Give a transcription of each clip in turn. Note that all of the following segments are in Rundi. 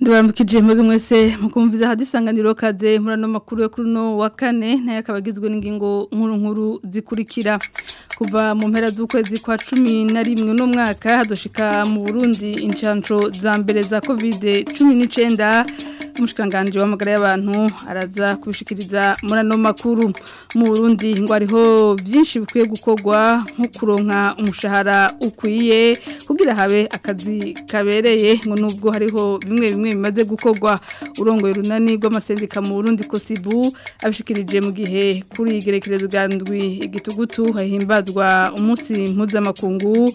Ndurambukije mwege mwese mukumviza hadisanganiro kaze murano makuru yo kuri no wa kane naye akabagizwe n'ingingo nkuru nkuru zikurikira kuva mu mpera z'ukwezi kwa cumi 11 no mwaka hadoshika mu Burundi incanco za mbere za COVID-19 umushikanganje w'amagara y'abantu araza kubishikiriza murano makuru mu Burundi ngo ariho byinshi bikwiye gukorwa nko kuronka umushahara ukwiye kugira habe akazi kabereye ngo nubwo hariho bimwe bimwe bimaze gukogwa urongoye runani rw'amasendika mu Burundi Kosibu abishikirije mu gihe kuri igerekerezo gandwi igitugutu hahimbazwa umunsi mpuzamakungu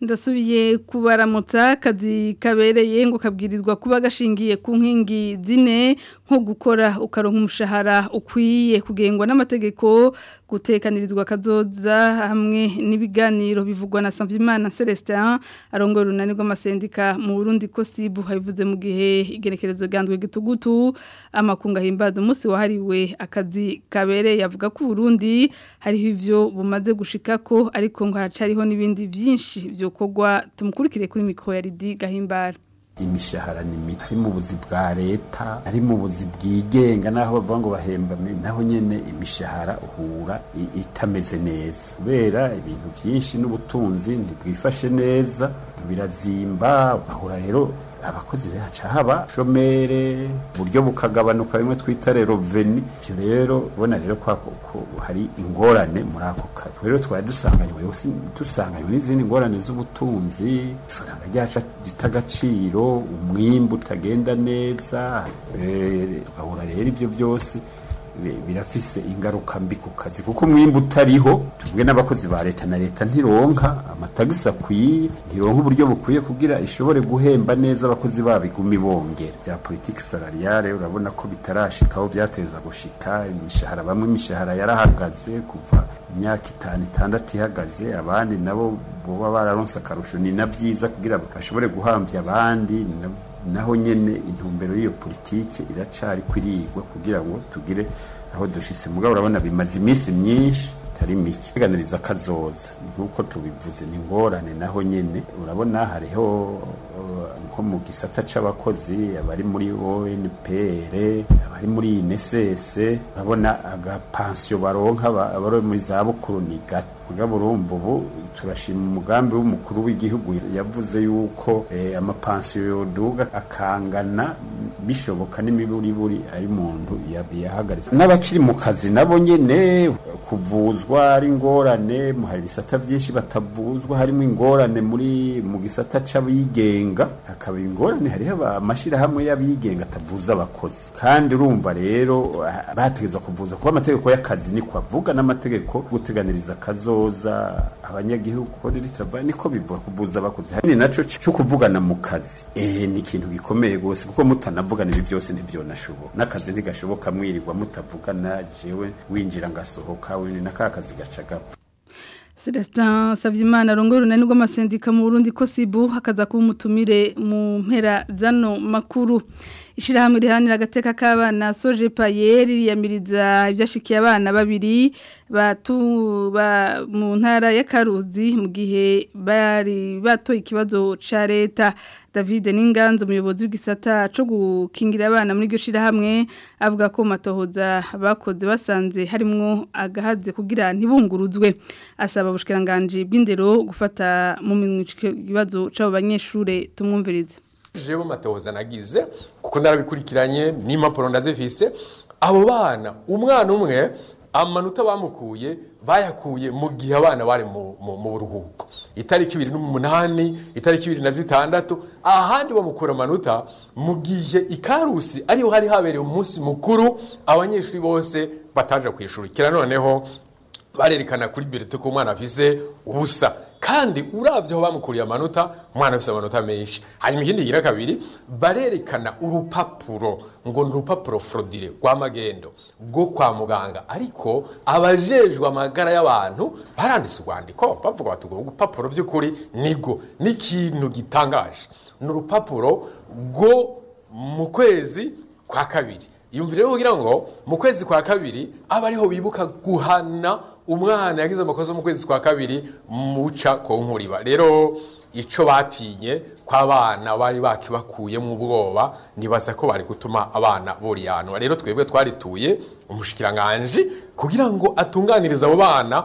ndasubiye kubaramutsa akazi kabereye ngo kabwirizwa kuba gashingiye ku nkingi zine nko gukora ukaronka umushahara ukwiye kugengwa n'amategeko gutekanirizwa kazoza hamwe n'ibiganiro bivugwa na Sampimana Celestin arongora runani rw'amasendika mu Burundi ko sibu habivuze mu gihe igenekerezo gandwe gitugutu amakunga himbaza umunsi wahariwe akazi kabereye yavuga ko Burundi hariho ivyo bumaze gushika ko ariko ngo hacariho nibindi byinshi byo bikorwa tumukurikire kuri mikoro ya ridi gahimbara imishahara ni mito harimo ubuzi bwa leta harimo ubuzi bwigenga n'aho bavuga ngo bahembame naho nyine imishahara uhura itameze neza kubera ibintu byinshi n'ubutunzi ntibwifashe neza birazimba ugahura rero abakozi bacu haba shomere uburyo bukagabanuka bimwe twita rero veni ibyo rero ubona rero ko hari ingorane muri ako kazi rero twari dusanganywe dusanganywe n'izindi ngorane z'ubutunzi ifaranga ryacu rita agaciro umwimbu utagenda neza urabura eh, rero ibyo byose birafise ingaruka mbi ku kazi kuko mwimba utariho tubwe n'abakozi ba leta na leta ntironka amatagisi akwiye ntironka uburyo bukwiye kugira ishobore guhemba neza abakozi babigumi bongera bya politiki salariale urabona ko bitarashikaho byateza gushika imishahara bamwe imishahara yarahagaze kuva imyaka itanu itandatu ihagaze abandi nabo boba bararonse akarusho ni na byiza kugira bashobore guhambya abandi naho nyine intumbero y'iyo politiki iracari kwirigwa kugira ngo tugire aho dushitse mugabo urabona bimaze iminsi myinshi itari mike kwiganiriza kazoza nk'uko tubivuze ni ingorane naho nyine urabona hariho uh, nko mu gisata cy'abakozi abari muri ONPR abari muri INSS urabona agapansiyo baronka abari muri za bukuru ni gato urumva ubu turashima umugambi w'umukuru w'igihugu yavuze yuko eh, amapansiyo yoduga akangana bishoboka n'imiburiburi ari muntu yabihagaritse n'abakiri mu kazi nabo nyene kuvuzwa ari ingorane hari ibisata byinshi batavuzwa harimo ingorane muri mu gisata cy'abigenga hakaba ingorane hariho amashyirahamwe y'abigenga atavuza abakozi kandi urumva rero bategereza kuvuza kuba amategeko y'akazi niko avuga n'amategeko guteganiriza akazoza abanyagihugu kodiri travail niko bibora kubuza abakozi hari naco cyo kuvugana mu kazi eh, ni ikintu gikomeye gose kuko mutanavugana ibi byose ntibyonashoboka n'akazi ntigashoboka mwirirwa mutavugana jewe winjira ngasohoka wini n'aka kazi gacagapfa Celestin Savyimana arongora urunani rw'amasendika mu Burundi kosibu hakaza kuba umutumire mu mpera zano makuru ishyirahamwe rihanira agateka k'abana soje payeri riyamiriza ibyashikiye abana babiri mu ntara ya karuzi mu gihe bari batoye ikibazo ca leta David Ninganza umuyobozi w'igisata cyo gukingira abana muri iryo shirahamwe avuga ko matohoza bakoze basanze harimo agahadze kugira ntibunguruzwe asaba ubushikiranganje bw'indero gufata mu minwe ibibazo cy'abo banyeshure tumwumvirize jewe matohoza nagize kuko narabikurikiranye n'impapuro ndazifise abo bana umwana umwe amanota bamukuye bayakuye mu gihe abana bari mu buruhuko itariki ibiri n'umunani itariki ibiri na zitandatu ahandi bamukura amanota mu gihe ikarusi ariho hari habereye umunsi mukuru abanyeshuri bose bataje ku ishuri kira noneho barerekana kuri birite ko umwana avize ubusa kandi urabyeho bamukuriye amanota umwana afite amanota menshi hanyuma ikindi gira kabiri barerekana urupapuro ngo ni urupapuro forodire rw'amagendo rwo kwa muganga ariko abajejwe amagara y'abantu baranditse urwandiko bavuga bati urwo rupapuro by'ukuri nigo n'ikintu gitangaje ni urupapuro rwo mu kwezi kwa kabiri yumvire kugira ngo mu kwezi kwa kabiri aba ariho bibuka guhana umwana yagize amakosa mu kwezi kwa kabiri muca ku nkuriba rero icyo batinye kw'abana bari bakibakuye mu ubwoba nibaza ko bari gutuma abana buriyanwa rero twebwe twarituye umushikiranganji kugira ngo atunganirize abo bana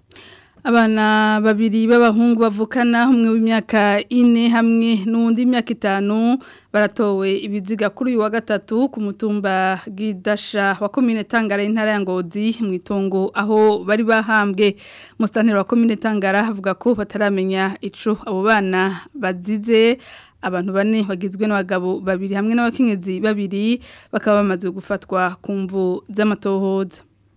abana babiri b'abahungu bavukana umwe w'imyaka ine hamwe n'undi imyaka itanu baratowe ibiziga kuri uyu wa gatatu ku mutumba bw'idasha wa komine tangara intara ya ngozi mu itongo aho bari bahambwe musitanteri wa komine tangara avuga ko bataramenya ico abo bana bazize abantu bane bagizwe n'abagabo babiri hamwe n'abakenyezi babiri bakaba bamaze gufatwa ku mvu z'amatohoza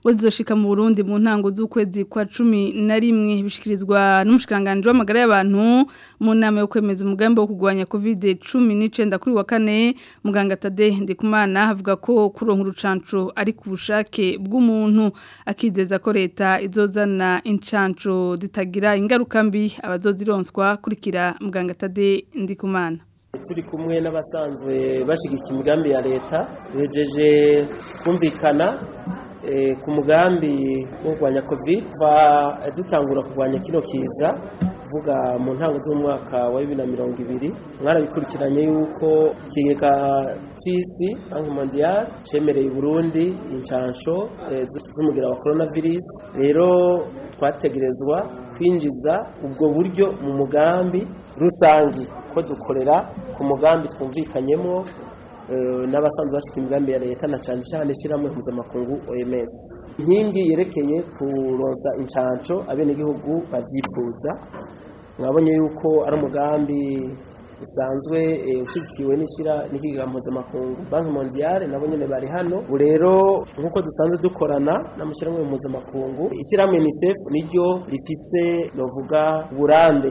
ngo zizoshika mu burundi mu ntango z'ukwezi kwa cumi na rimwe bishyikirizwa n'umushikiranganji w'amagara y'abantu mu nama yo kwemeza umugambi wo kugwanya covid cumi nicenda kuri wa kane muganga tade ndikumana avuga ko kuronka urucanco ari ku bushake bw'umuntu akizeza ko leta izozana inshanco zitagira ingaruka mbi abaz zozironswa kurikira muganga Tade Ndikumana turi kumwe n'abasanzwe bashyigikira imigambi ya leta bejeje kumvikana eh, ku mugambi wo kurwanya covid eh, dutangura kurwanya kino kiza vuga mu ntango z'umwaka wa bibiri na mirongo ibiri mwarabikurikiranye yuko ikigega cy'isi banki mondiyari cyemereye burundi inshansho eh, z'umugira wa coronavirus rero twategerezwa kwinjiza ubwo buryo mu mugambi rusange ko dukorera ku mugambi twumvikanyemo eh, n'abasanzwe bafite imigambi ya leta na cyane cyane ishyirahamwe mpuzamakungu oms inkingi yerekeye kuronsa inshansho abenegihugu babyifuza mwabonye yuko ari umugambi busanzwe ushyigikiwe eh, n'ishyirahamwe mpuzamakungu banki mondiyale nabo nyine bari hano ubu rero nk'uko dusanzwe dukorana n'amashyirahamwe mpuzamakungu ishyirahamwe unicef niryo rifise novuga uburambe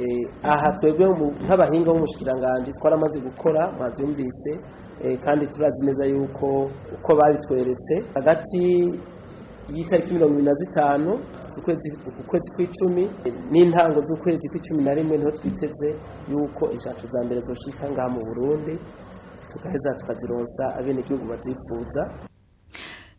eh, aha twebwe nk'abahinga b'umushikiranganji twaramaze gukora mwabyumvise kandi turazi neza yuko uko babitweretse hagati y'itariki mirongo irindwi na zitanu ukwezi kw'icumi n'intango z'ukwezi kw'icumi na rimwe niho twiteze yuko inshato za mbere zoshika ngaha mu burundi tugaheza tukazironsa abenegihugu bazifuza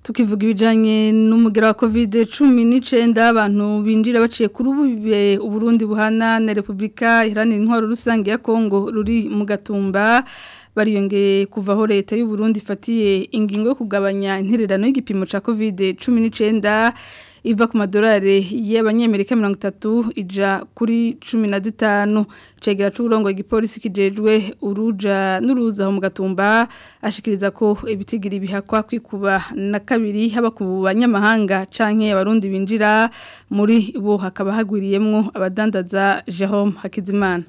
tukivuga ibijyanye n'umugera wa covid cumi n'icyenda abantu binjira baciye kuri ubu eh, Burundi buhana na repubulika iharanira intwaro rusange ya kongo ruri mu gatumba bariyongeye kuvaho leta y'u Burundi ifatiye ingingo yo kugabanya intererano y'igipimo cya covid cumi n'icyenda iva ku madolari y'abanyamerika mirongo itatu ija kuri cumi na dutanu cegera c'uburongo igipolisi kijejwe uruja n'uruza mu gatumba ashikiriza ko ibitigiri bihakwa kwikuba na kabiri haba ku banyamahanga canke abarundi binjira muri bo hakaba hagwiriyemwo abadandaza Jerome Hakizimana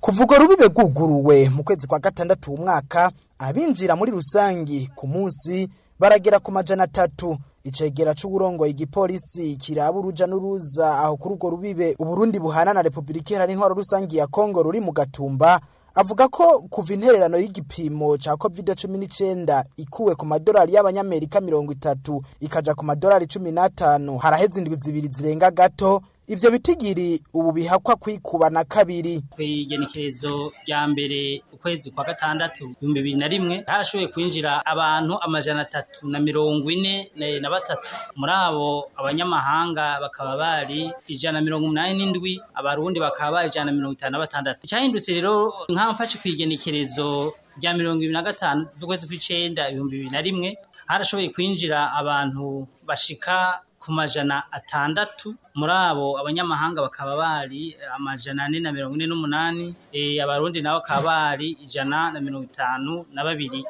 kuvuga rubibe guguruwe mu kwezi kwa gatandatu umwaka abinjira muri rusange ku munsi baragera ku majana atatu icegera c'uburongo igipolisi kiraba uruja n'uruza aho kuri urwo rubibe uburundi buhana na repubulika iharanira intwaro rusange ya kongo ruri mu gatumba avuga ko kuva intererano y'igipimo ca covid cumi n'icenda ikuwe ku madolari y'abanyamerika mirongo itatu ikaja ku madolari cumi n'atanu haraheze indwi zibiri zirenga gato ibyo bitigiri ubu bihakwa kwikuba na kabiri ku igenekerezo rya mbere ukwezi kwa gatandatu ibihumbi bibiri na rimwe harashoboye kwinjira abantu amajana atatu na mirongo ine na batatu muri abo abanyamahanga bakaba bari ijana na mirongo umunani n'indwi abarundi bakaba bari ijana na mirongo itanu na batandatu icyahindutse rero nk'amfashe ku igenekerezo rya mirongo ibiri na gatanu z'ukwezi kw'icenda ibihumbi bibiri na rimwe harashoboye kwinjira abantu bashika ku majana atandatu muri abo abanyamahanga bakaba bari eh, amajana ane na mirongo ine n'umunani eh, abarundi nabo bakaba bari ijana na mirongo itanu na babiri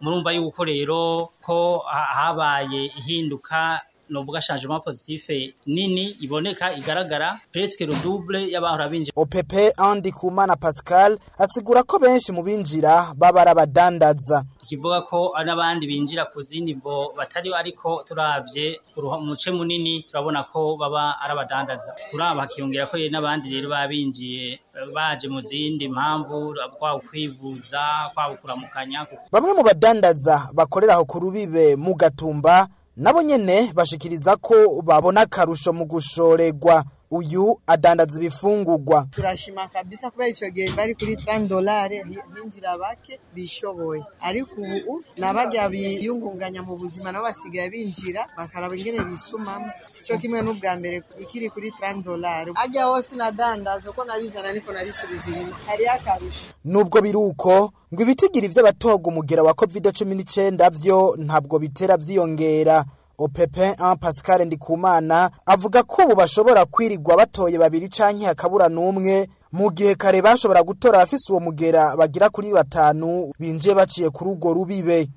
murumva yuko rero ko habaye ihinduka novuga changement positif nini iboneka igaragara presque le double y'abahora binjira OPP Andy Kumana Pascal asigura ko benshi mu binjira baba arabadandaza kivuga ko n'abandi binjira ku zindi mvo batari ariko turavye umuce munini turabona ko baba arabadandaza turaba hakiyongera ko n'abandi rero babinjiye baje mu zindi mpamvu kwa kwivuza kwa kuramukanya bamwe mu badandaza bakorera aho ku rubibe mu gatumba nabo nyene bashikiriza ko babona karusho mu gushoregwa uyu adandaza ibifungugwa turashima kabisa kubera icyo gihe bari kuri 30 dolari hinjira bake bishoboye ariko ubu nabajya biyungunganya mu buzima nabo basigaye binjira bakaraba ingene bisumamo cyo kimwe n'ubwa mbere ikiri kuri 30 dolari ajya hose nadandaza uko nabizana niko nabisubiza inyuma hari akarusho nubwo biruko ngo ibitigira byabatoga umugera wa covid-19 vyo ntabwo bitera byiyongera. Opepe en Pascal Ndikumana avuga ko ubu bashobora kwirirwa batoye babiri canke hakabura n'umwe mu gihe kare bashobora gutora abafise uwo mugera bagira kuri batanu binjiye baciye kuri urwo rubibe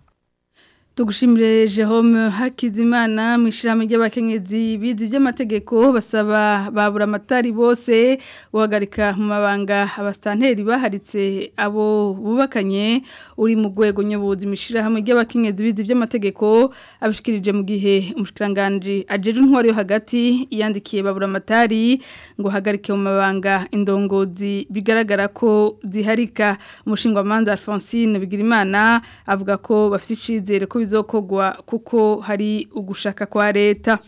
tugushimire Jerome Hakizimana mu ishyirahamwe ry'abakenyezi bizi by'amategeko basaba babura amatari bose guhagarika mu mabanga abasitanteri baharitse abo bubakanye uri mu rwego nyobozi mu ishyirahamwe ry'abakenyezi bizi by'amategeko abishikirije mu gihe umushikiranganji ajeje intwaro yo hagati yandikiye babura amatari ngo hagarike mu mabanga indongozi bigaragara ko ziharika umushingwamanza Alphonsine Bigirimana avuga ko bafite icyizere ko bizokogwa kuko hari ugushaka kwa leta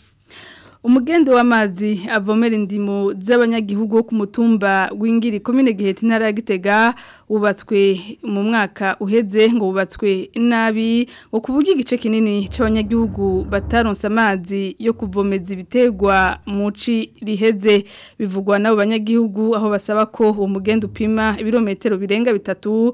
umugende w'amazi avomera indimo z'abanyagihugu wo ku mutumba w'ingiri komine giheta intara ya gitega wubatswe mu mwaka uheze ngo wubatswe nabi ngo ku igice kinini cy'abanyagihugu bataronse amazi yo kuvomeza ibitegwa muci riheze bivugwa n'abo banyagihugu aho basaba ko uwo upima ibirometero birenga bitatu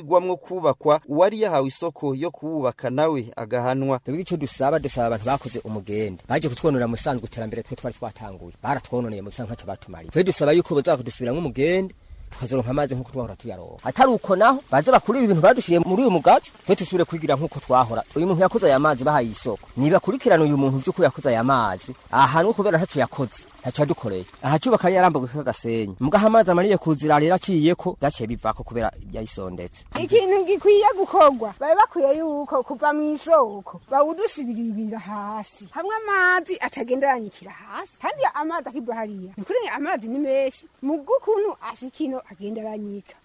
kubakwa uwari yahawe isoko yo kuwubaka nawe agahanwa ico dusaba dusaba abantu bakoze umugende baje kutwonora mu iterambere twe twari twatanguye baratwononeye mu sanzwe batumariye bidusaba yuko bazakudusubiramo umugende tukazoronka amazi nk'uko twahora tuyaronka atari uko naho baze bakuri ibintu badushiye muri uyu mugati twe dusubire kwigira nk'uko twahora uyu muntu yakoze aya mazi bahaye isoko nibakurikirana uyu muntu by'uko yakoze aya mazi ahanwe kubera ntaco yakoze ntacyo yadukoreye ahacyubaka yarambuka agasenyi mugaho amazi amariye kuzirarira aciyeko byaciye bivako kubera yayisondetse ikintu gikwiye gukorwa bari bakwiye yuko kuva mu isoko ibintu hasi hamwe amazi atagenderanyikira hasi kandi amazi akibwa hariya ni kuri amazi ni menshi mu bw'ukuntu ashikino agenderanyika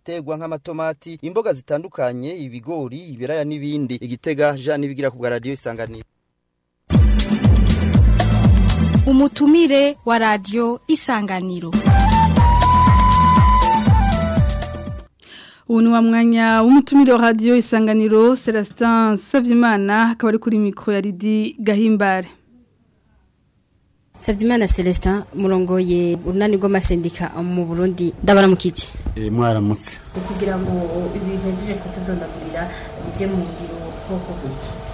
ibitegwa nk'amatomati imboga zitandukanye ibigori ibiraya n'ibindi gitega jean n'ibigira ku radio radiyo isanganiro umutumire wa Radio isanganiro ubu ni wa mwanya w'umutumire wa Radio isanganiro celestin sabyimana akaba ari kuri mikoro ya ridi gahimbare sabyimana celestin murongoye urunani rw'amasendika mu burundi ndabara mu kiti eh, mwaramutse kugira ngo ibintu yagejeje kutudondagurira bijye mu ngiro 広告費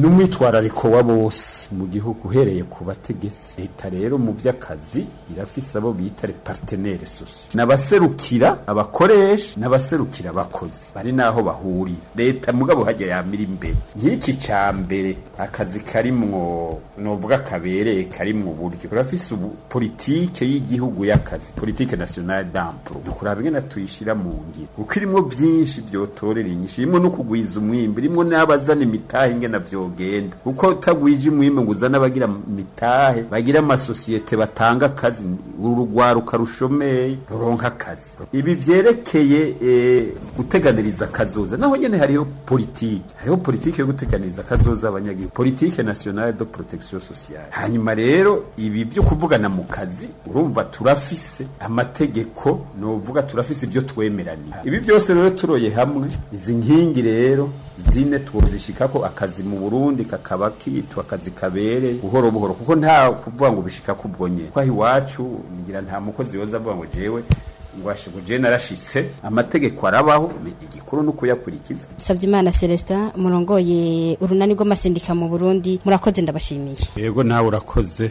n'umwitwarariko wa bose mu gihugu uhereye ku bategetsi leta rero mu by'akazi irafise abo bita partenere soso n'abaserukira abakoresha n'abaserukira abakozi bari n'aho bahurira leta mugabo hajya yamira imbere nk'iki cya mbere akazi karimwo nubwo akabereye karimwo uburyo turafise ubu politike y'igihugu y'akazi politike nationale d'emploi dukuraba ingene tuyishira mu ngiro kuko irimwo byinshi byotorera inyishu irimo no kugwiza umwimbi irimo n'abazana imitahe ingene vyo bugenda kuko utagwije umwimbu ngo uzane abagira mitahe bagira amasosiyete batanga akazi urugwaruka rushomeye ruronka akazi ibi byerekeye eh, guteganiriza kazoza naho nyene hariho politike hariho politike yo guteganiriza kazoza abanyagihugu politike nationale de protection sociale hanyuma rero ibi byo kuvugana mu kazi urumva turafise amategeko novuga turafise ibyo twemeraniye ibi byose rero turoye hamwe izi nkingi rero zine twozishika ko akazi mu Burundi kakaba kitwa akazi kabere buhoro buhoro kuko nta kuvuga ngo bishika kubwonye kwa iwacu ngira nta mukozi yoza avuga ngo jewe ngwashiguje narashitse amategeko arabaho igikuru no kuyakurikiza. Savye Imana Celestin murongoye urunani rw'amasindika mu Burundi murakoze ndabashimiye Yego nawe urakoze